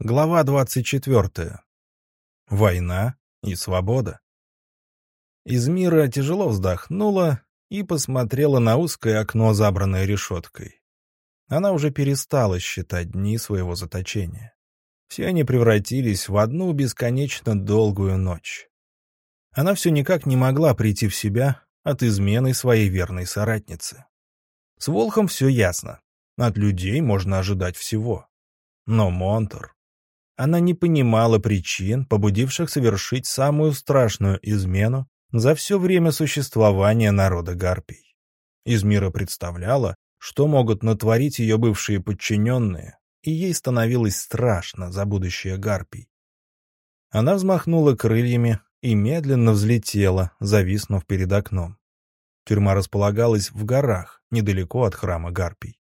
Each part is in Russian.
Глава 24. Война и свобода. Из мира тяжело вздохнула и посмотрела на узкое окно, забранное решеткой. Она уже перестала считать дни своего заточения. Все они превратились в одну бесконечно долгую ночь. Она все никак не могла прийти в себя от измены своей верной соратницы. С Волхом все ясно. От людей можно ожидать всего. Но Монтор... Она не понимала причин, побудивших совершить самую страшную измену за все время существования народа Гарпий. Из мира представляла, что могут натворить ее бывшие подчиненные, и ей становилось страшно за будущее Гарпий. Она взмахнула крыльями и медленно взлетела, зависнув перед окном. Тюрьма располагалась в горах, недалеко от храма Гарпий.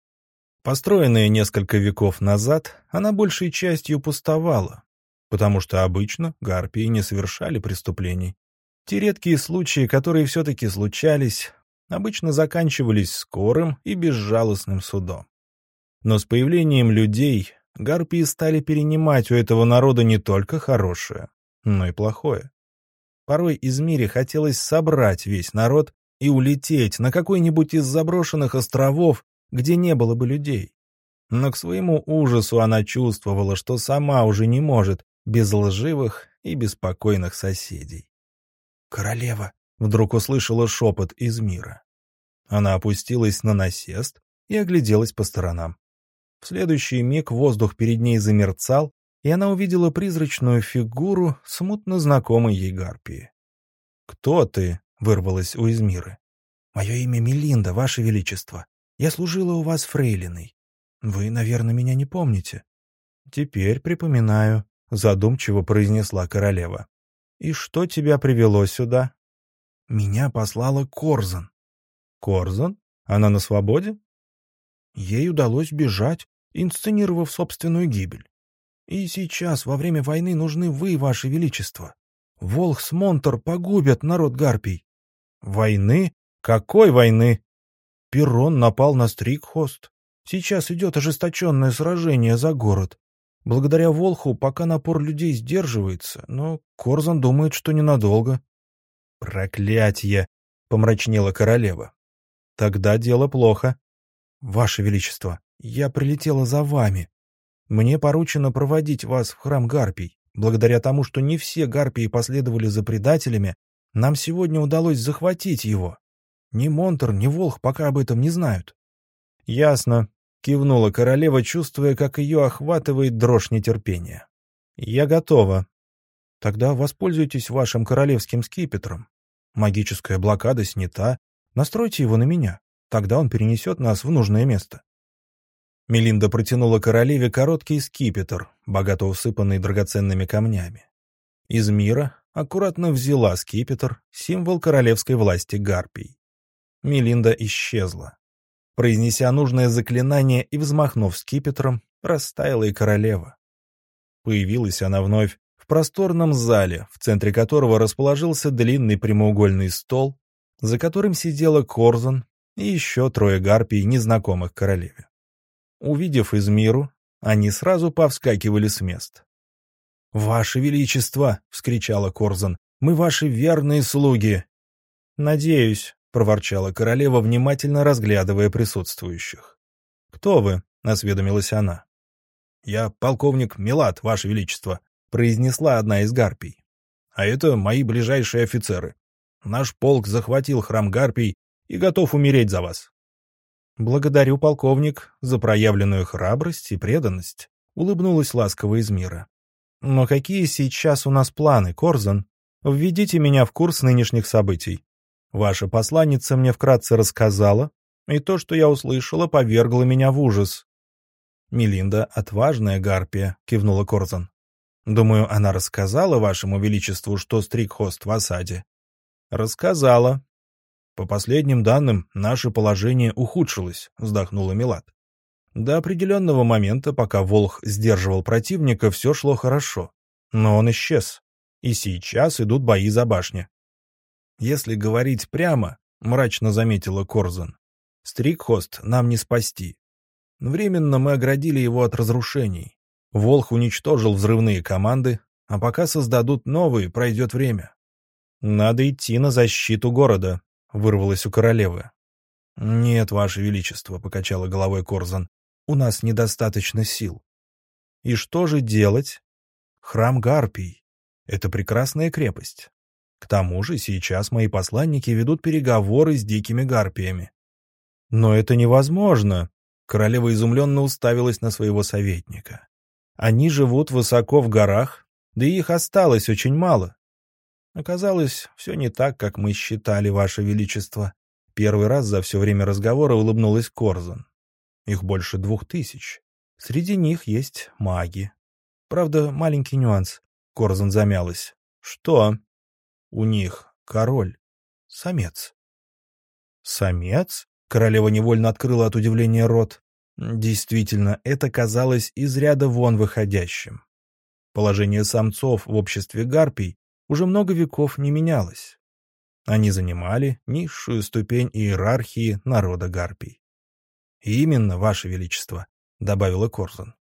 Построенная несколько веков назад, она большей частью пустовала, потому что обычно гарпии не совершали преступлений. Те редкие случаи, которые все-таки случались, обычно заканчивались скорым и безжалостным судом. Но с появлением людей гарпии стали перенимать у этого народа не только хорошее, но и плохое. Порой из мира хотелось собрать весь народ и улететь на какой-нибудь из заброшенных островов где не было бы людей. Но к своему ужасу она чувствовала, что сама уже не может без лживых и беспокойных соседей. «Королева!» — вдруг услышала шепот из мира. Она опустилась на насест и огляделась по сторонам. В следующий миг воздух перед ней замерцал, и она увидела призрачную фигуру смутно знакомой ей гарпии. «Кто ты?» — вырвалась у Измиры. «Мое имя Мелинда, Ваше Величество. Я служила у вас фрейлиной. Вы, наверное, меня не помните». «Теперь припоминаю», — задумчиво произнесла королева. «И что тебя привело сюда?» «Меня послала Корзан». «Корзан? Она на свободе?» Ей удалось бежать, инсценировав собственную гибель. И сейчас, во время войны, нужны вы, ваше величество. Волх с Монтор погубят народ Гарпий. Войны? Какой войны? Перрон напал на Стрикхост. Сейчас идет ожесточенное сражение за город. Благодаря Волху пока напор людей сдерживается, но Корзан думает, что ненадолго. «Проклятье!» — помрачнела королева. «Тогда дело плохо. Ваше Величество, я прилетела за вами. Мне поручено проводить вас в храм Гарпий. Благодаря тому, что не все Гарпии последовали за предателями, нам сегодня удалось захватить его. Ни Монтер, ни Волх пока об этом не знают. — Ясно, — кивнула королева, чувствуя, как ее охватывает дрожь нетерпения. — Я готова. — Тогда воспользуйтесь вашим королевским скипетром. Магическая блокада снята. Настройте его на меня. Тогда он перенесет нас в нужное место. Мелинда протянула королеве короткий скипетр, богато усыпанный драгоценными камнями. Из мира аккуратно взяла скипетр, символ королевской власти Гарпий. Мелинда исчезла. Произнеся нужное заклинание и взмахнув скипетром, растаяла и королева. Появилась она вновь в просторном зале, в центре которого расположился длинный прямоугольный стол, за которым сидела Корзан и еще трое гарпий, незнакомых королеве. Увидев Измиру, они сразу повскакивали с мест. «Ваше Величество!» — вскричала Корзан. «Мы ваши верные слуги!» «Надеюсь», — проворчала королева, внимательно разглядывая присутствующих. «Кто вы?» — осведомилась она. «Я полковник Милат, Ваше Величество», — произнесла одна из гарпий. «А это мои ближайшие офицеры. Наш полк захватил храм гарпий и готов умереть за вас». «Благодарю, полковник, за проявленную храбрость и преданность», — улыбнулась ласково из мира. «Но какие сейчас у нас планы, Корзан? Введите меня в курс нынешних событий». Ваша посланница мне вкратце рассказала, и то, что я услышала, повергло меня в ужас. Мелинда — отважная гарпия, — кивнула Корзан. Думаю, она рассказала вашему величеству, что Стрикхост в осаде. Рассказала. По последним данным, наше положение ухудшилось, — вздохнула Милат. До определенного момента, пока Волх сдерживал противника, все шло хорошо. Но он исчез. И сейчас идут бои за башню. Если говорить прямо, мрачно заметила Корзан, Стрикхост нам не спасти. Временно мы оградили его от разрушений. Волх уничтожил взрывные команды, а пока создадут новые, пройдет время. «Надо идти на защиту города», — вырвалось у королевы. «Нет, Ваше Величество», — покачала головой Корзан, — «у нас недостаточно сил». «И что же делать?» «Храм Гарпий. Это прекрасная крепость. К тому же сейчас мои посланники ведут переговоры с дикими гарпиями. Но это невозможно. Королева изумленно уставилась на своего советника. Они живут высоко в горах, да и их осталось очень мало. Оказалось, все не так, как мы считали, Ваше Величество. Первый раз за все время разговора улыбнулась Корзан. Их больше двух тысяч. Среди них есть маги. Правда, маленький нюанс. Корзан замялась. Что? У них король. Самец. Самец? Королева невольно открыла от удивления рот. Действительно, это казалось из ряда вон выходящим. Положение самцов в обществе гарпий уже много веков не менялось. Они занимали низшую ступень иерархии народа гарпий. «Именно, Ваше Величество», — добавила Корзан.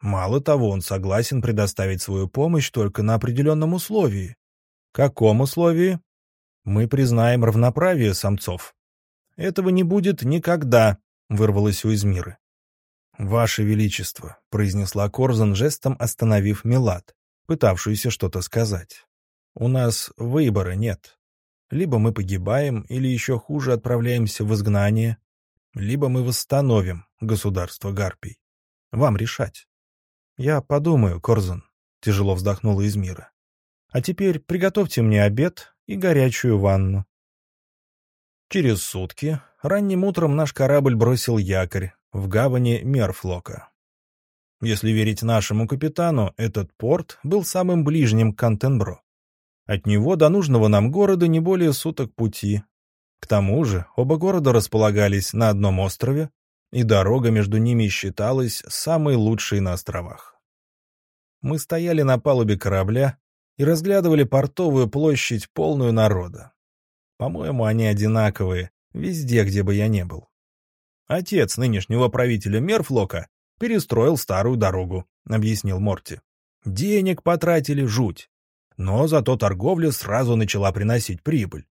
«Мало того, он согласен предоставить свою помощь только на определенном условии. Каком условии? Мы признаем равноправие самцов. Этого не будет никогда, вырвалось у Измиры. «Ваше Величество», — произнесла Корзан жестом, остановив Милад, пытавшуюся что-то сказать. «У нас выбора нет. Либо мы погибаем, или еще хуже отправляемся в изгнание, либо мы восстановим государство Гарпий. Вам решать». «Я подумаю, Корзан», — тяжело вздохнула Измира. А теперь приготовьте мне обед и горячую ванну. Через сутки ранним утром наш корабль бросил якорь в гавани Мерфлока. Если верить нашему капитану, этот порт был самым ближним к Кантенбро. От него до нужного нам города не более суток пути. К тому же оба города располагались на одном острове, и дорога между ними считалась самой лучшей на островах. Мы стояли на палубе корабля, и разглядывали портовую площадь, полную народа. По-моему, они одинаковые, везде, где бы я не был. Отец нынешнего правителя Мерфлока перестроил старую дорогу, объяснил Морти. Денег потратили жуть. Но зато торговля сразу начала приносить прибыль.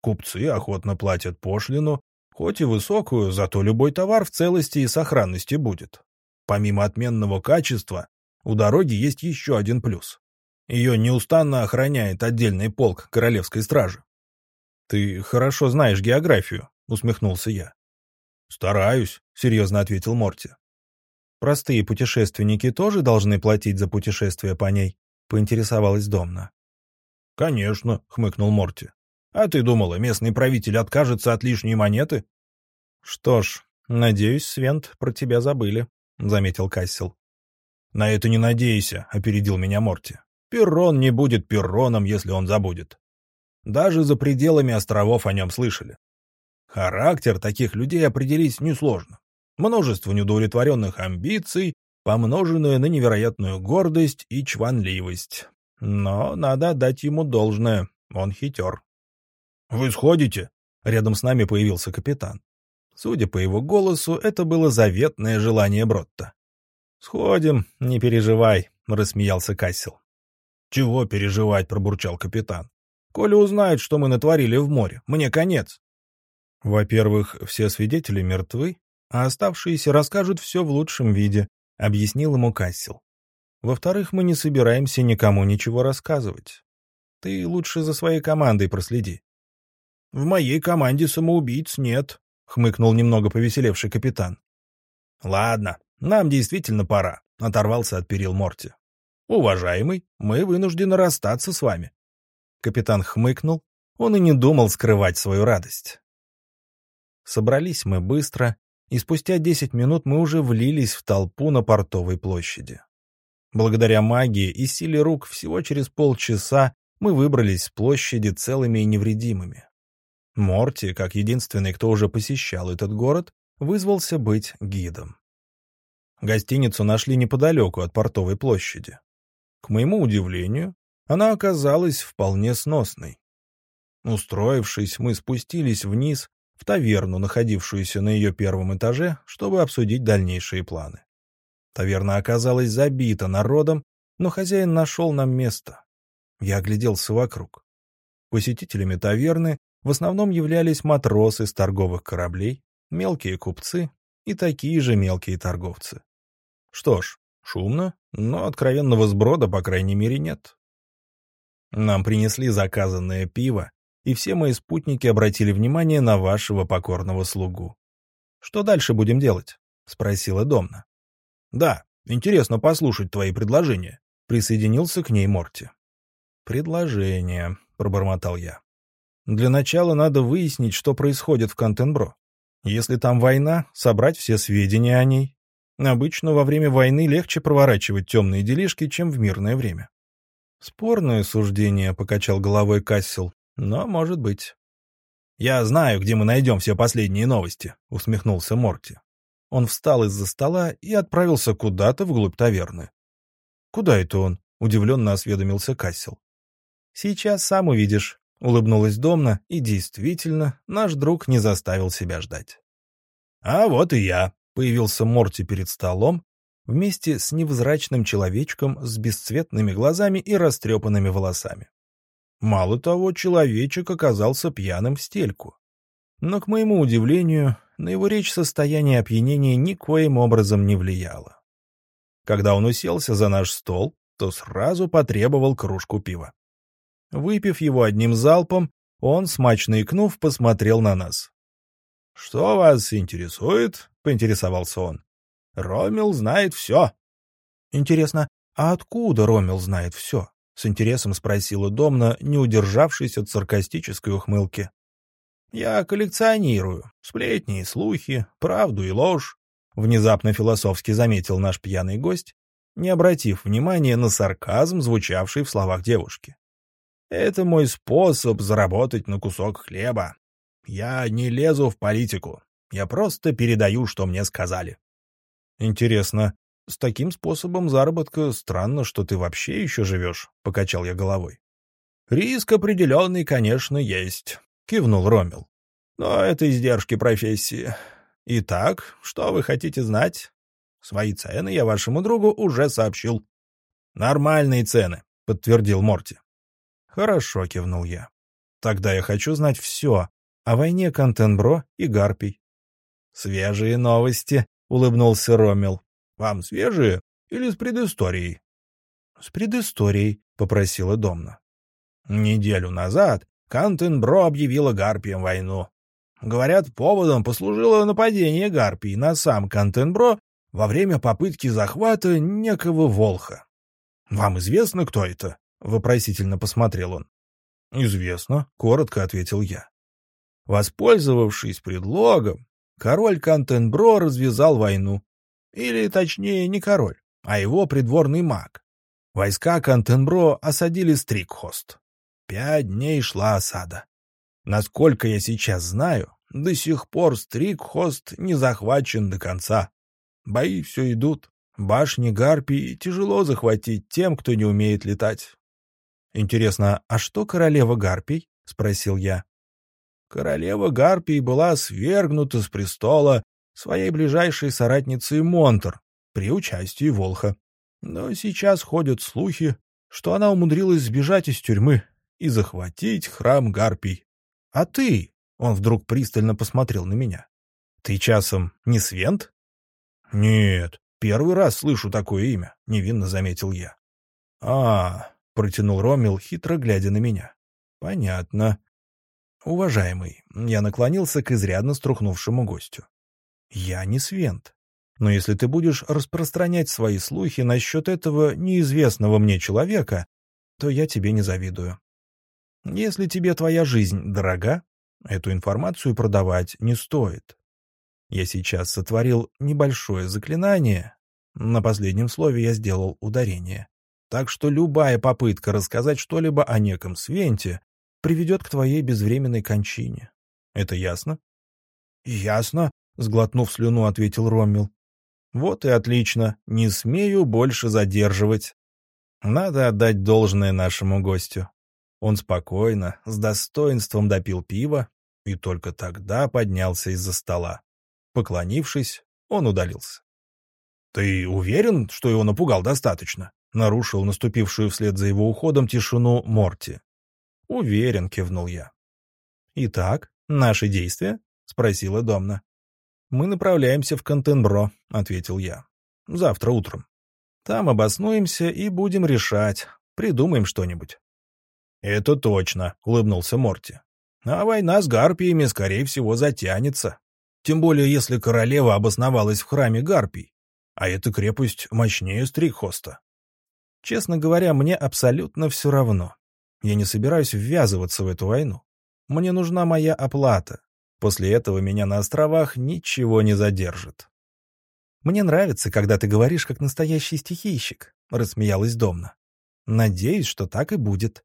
Купцы охотно платят пошлину, хоть и высокую, зато любой товар в целости и сохранности будет. Помимо отменного качества, у дороги есть еще один плюс. Ее неустанно охраняет отдельный полк королевской стражи. — Ты хорошо знаешь географию, — усмехнулся я. — Стараюсь, — серьезно ответил Морти. — Простые путешественники тоже должны платить за путешествие по ней, — поинтересовалась Домна. — Конечно, — хмыкнул Морти. — А ты думала, местный правитель откажется от лишней монеты? — Что ж, надеюсь, Свент, про тебя забыли, — заметил Кассел. — На это не надейся, — опередил меня Морти. Перрон не будет Перроном, если он забудет. Даже за пределами островов о нем слышали. Характер таких людей определить несложно. Множество неудовлетворенных амбиций, помноженное на невероятную гордость и чванливость. Но надо отдать ему должное, он хитер. «Вы сходите?» — рядом с нами появился капитан. Судя по его голосу, это было заветное желание Бротта. «Сходим, не переживай», — рассмеялся Кассел. «Чего переживать?» — пробурчал капитан. «Коля узнает, что мы натворили в море, мне конец». «Во-первых, все свидетели мертвы, а оставшиеся расскажут все в лучшем виде», — объяснил ему Кассел. «Во-вторых, мы не собираемся никому ничего рассказывать. Ты лучше за своей командой проследи». «В моей команде самоубийц нет», — хмыкнул немного повеселевший капитан. «Ладно, нам действительно пора», — оторвался от перил Морти. «Уважаемый, мы вынуждены расстаться с вами». Капитан хмыкнул, он и не думал скрывать свою радость. Собрались мы быстро, и спустя десять минут мы уже влились в толпу на портовой площади. Благодаря магии и силе рук всего через полчаса мы выбрались с площади целыми и невредимыми. Морти, как единственный, кто уже посещал этот город, вызвался быть гидом. Гостиницу нашли неподалеку от портовой площади. К моему удивлению, она оказалась вполне сносной. Устроившись, мы спустились вниз в таверну, находившуюся на ее первом этаже, чтобы обсудить дальнейшие планы. Таверна оказалась забита народом, но хозяин нашел нам место. Я огляделся вокруг. Посетителями таверны в основном являлись матросы с торговых кораблей, мелкие купцы и такие же мелкие торговцы. Что ж, шумно, но откровенного сброда, по крайней мере, нет. Нам принесли заказанное пиво, и все мои спутники обратили внимание на вашего покорного слугу. «Что дальше будем делать?» — спросила Домна. «Да, интересно послушать твои предложения», — присоединился к ней Морти. «Предложения», — пробормотал я. «Для начала надо выяснить, что происходит в Контенбро. Если там война, собрать все сведения о ней. Обычно во время войны легче проворачивать темные делишки, чем в мирное время». «Спорное суждение», — покачал головой Кассел, — «но может быть». «Я знаю, где мы найдем все последние новости», — усмехнулся Морти. Он встал из-за стола и отправился куда-то вглубь таверны. «Куда это он?» — удивленно осведомился Кассел. «Сейчас сам увидишь», — улыбнулась Домна, и действительно, наш друг не заставил себя ждать. «А вот и я», — появился Морти перед столом, вместе с невзрачным человечком с бесцветными глазами и растрепанными волосами. Мало того, человечек оказался пьяным в стельку. Но, к моему удивлению, на его речь состояние опьянения никоим образом не влияло. Когда он уселся за наш стол, то сразу потребовал кружку пива. Выпив его одним залпом, он, смачно икнув, посмотрел на нас. — Что вас интересует? — поинтересовался он. — Ромел знает все. — Интересно, а откуда Ромел знает все? — с интересом спросила Домна, не удержавшись от саркастической ухмылки. «Я коллекционирую. Сплетни и слухи, правду и ложь», — внезапно философски заметил наш пьяный гость, не обратив внимания на сарказм, звучавший в словах девушки. «Это мой способ заработать на кусок хлеба. Я не лезу в политику. Я просто передаю, что мне сказали». «Интересно, с таким способом заработка странно, что ты вообще еще живешь», — покачал я головой. «Риск определенный, конечно, есть», — кивнул Ромел. «Но это издержки профессии. Итак, что вы хотите знать? Свои цены я вашему другу уже сообщил». «Нормальные цены», — подтвердил Морти. «Хорошо», — кивнул я. «Тогда я хочу знать все о войне Контенбро и Гарпий». «Свежие новости», — улыбнулся Ромел. Вам свежие или с предысторией? — С предысторией, — попросила Домна. Неделю назад Кантенбро объявила Гарпиям войну. Говорят, поводом послужило нападение Гарпий на сам Кантенбро во время попытки захвата некого Волха. «Вам известно, кто это?» — вопросительно посмотрел он. «Известно», — коротко ответил я. Воспользовавшись предлогом, король Кантенбро развязал войну. Или, точнее, не король, а его придворный маг. Войска Кантенбро осадили Стрикхост. Пять дней шла осада. Насколько я сейчас знаю, до сих пор Стрикхост не захвачен до конца. Бои все идут. Башни Гарпии тяжело захватить тем, кто не умеет летать. «Интересно, а что королева Гарпий?» — спросил я. Королева Гарпий была свергнута с престола своей ближайшей соратницей Монтер при участии Волха. Но сейчас ходят слухи, что она умудрилась сбежать из тюрьмы и захватить храм Гарпий. А ты, он вдруг пристально посмотрел на меня, ты часом не Свент? Нет, первый раз слышу такое имя, невинно заметил я. А, протянул Ромил, хитро глядя на меня. Понятно. Уважаемый, я наклонился к изрядно струхнувшему гостю. Я не Свент. Но если ты будешь распространять свои слухи насчет этого неизвестного мне человека, то я тебе не завидую. Если тебе твоя жизнь дорога, эту информацию продавать не стоит. Я сейчас сотворил небольшое заклинание. На последнем слове я сделал ударение. Так что любая попытка рассказать что-либо о неком Свенте приведет к твоей безвременной кончине. Это ясно? — Ясно, — сглотнув слюну, ответил Роммел. «Вот и отлично. Не смею больше задерживать. Надо отдать должное нашему гостю. Он спокойно, с достоинством допил пиво и только тогда поднялся из-за стола. Поклонившись, он удалился. «Ты уверен, что его напугал достаточно?» — нарушил наступившую вслед за его уходом тишину Морти. «Уверен», — кивнул я. «Итак, наши действия?» — спросила Домна. «Мы направляемся в Контенбро», — ответил я. «Завтра утром. Там обоснуемся и будем решать, придумаем что-нибудь». «Это точно», — улыбнулся Морти. «А война с гарпиями, скорее всего, затянется. Тем более, если королева обосновалась в храме гарпий, а эта крепость мощнее Стрихоста. Честно говоря, мне абсолютно все равно. Я не собираюсь ввязываться в эту войну. Мне нужна моя оплата. После этого меня на островах ничего не задержит. «Мне нравится, когда ты говоришь, как настоящий стихийщик», — рассмеялась Домна. «Надеюсь, что так и будет».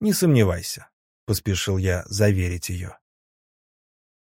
«Не сомневайся», — поспешил я заверить ее.